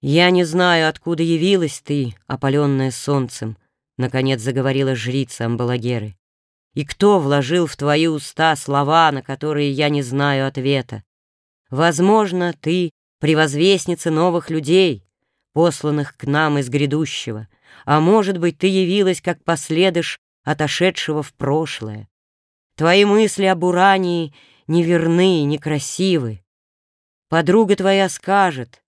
«Я не знаю, откуда явилась ты, опаленная солнцем», — наконец заговорила жрица Амбалагеры. «И кто вложил в твои уста слова, на которые я не знаю ответа? Возможно, ты превозвестница новых людей, посланных к нам из грядущего, а может быть, ты явилась как последыш отошедшего в прошлое. Твои мысли об Урании неверны и некрасивы. Подруга твоя скажет,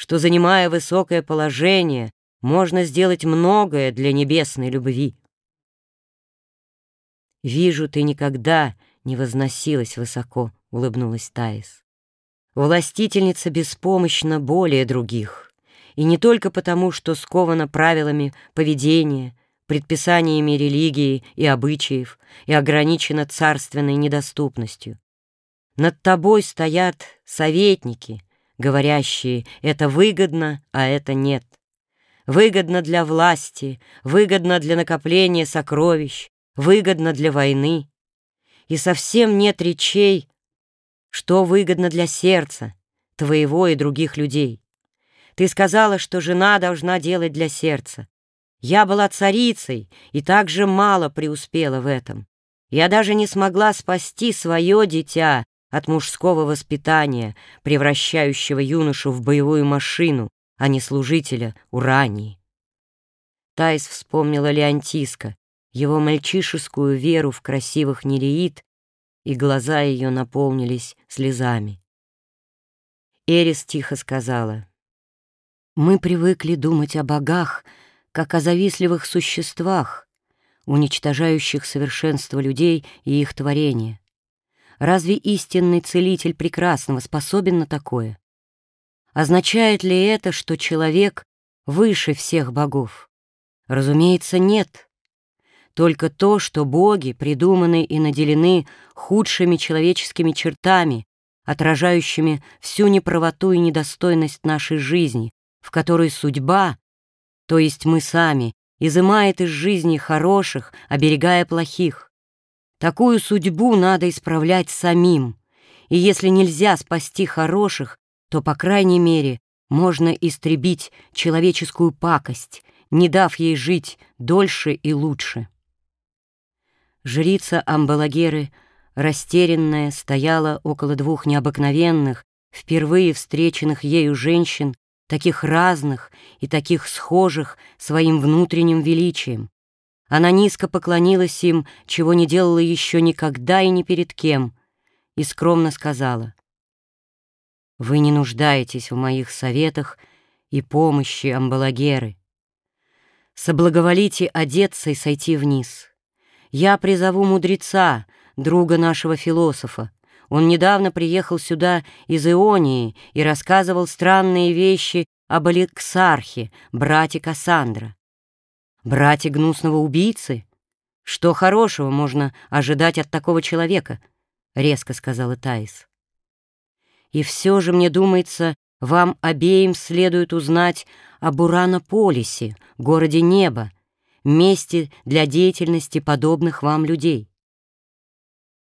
что, занимая высокое положение, можно сделать многое для небесной любви. «Вижу, ты никогда не возносилась высоко», — улыбнулась Таис. «Властительница беспомощна более других, и не только потому, что скована правилами поведения, предписаниями религии и обычаев и ограничена царственной недоступностью. Над тобой стоят советники — говорящие «это выгодно, а это нет». Выгодно для власти, выгодно для накопления сокровищ, выгодно для войны. И совсем нет речей, что выгодно для сердца, твоего и других людей. Ты сказала, что жена должна делать для сердца. Я была царицей и так же мало преуспела в этом. Я даже не смогла спасти свое дитя от мужского воспитания, превращающего юношу в боевую машину, а не служителя урании. Тайс вспомнила Леонтиска, его мальчишескую веру в красивых нереид, и глаза ее наполнились слезами. Эрис тихо сказала, «Мы привыкли думать о богах, как о завистливых существах, уничтожающих совершенство людей и их творения. Разве истинный целитель прекрасного способен на такое? Означает ли это, что человек выше всех богов? Разумеется, нет. Только то, что боги придуманы и наделены худшими человеческими чертами, отражающими всю неправоту и недостойность нашей жизни, в которой судьба, то есть мы сами, изымает из жизни хороших, оберегая плохих. Такую судьбу надо исправлять самим, и если нельзя спасти хороших, то, по крайней мере, можно истребить человеческую пакость, не дав ей жить дольше и лучше. Жрица Амбалагеры, растерянная, стояла около двух необыкновенных, впервые встреченных ею женщин, таких разных и таких схожих своим внутренним величием, она низко поклонилась им, чего не делала еще никогда и ни перед кем, и скромно сказала, «Вы не нуждаетесь в моих советах и помощи, амбалагеры. Соблаговолите одеться и сойти вниз. Я призову мудреца, друга нашего философа. Он недавно приехал сюда из Ионии и рассказывал странные вещи об Алексархе, брате Кассандра. Братья гнусного убийцы? Что хорошего можно ожидать от такого человека? Резко сказала Таис. И все же, мне думается, вам обеим следует узнать об Уранополисе, городе неба, месте для деятельности подобных вам людей.